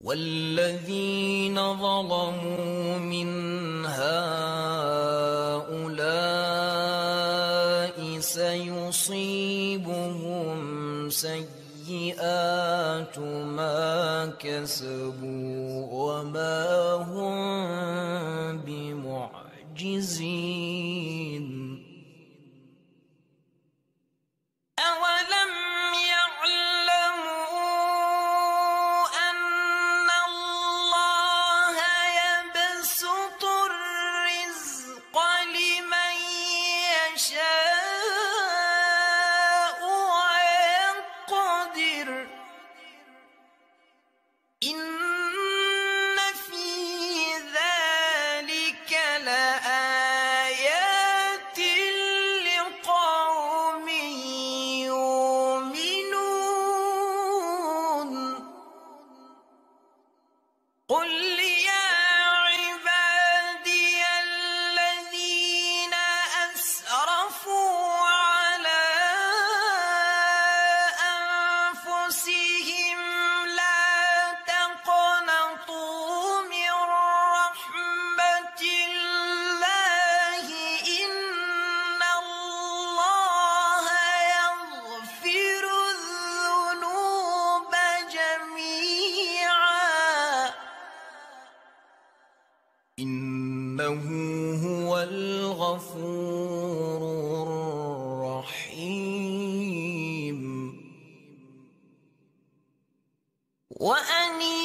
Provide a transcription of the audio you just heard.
والذين ظلموا من هؤلاء سيصيبهم سيئات ما كسبوا وما إنه هو الغفور الرحيم. وأني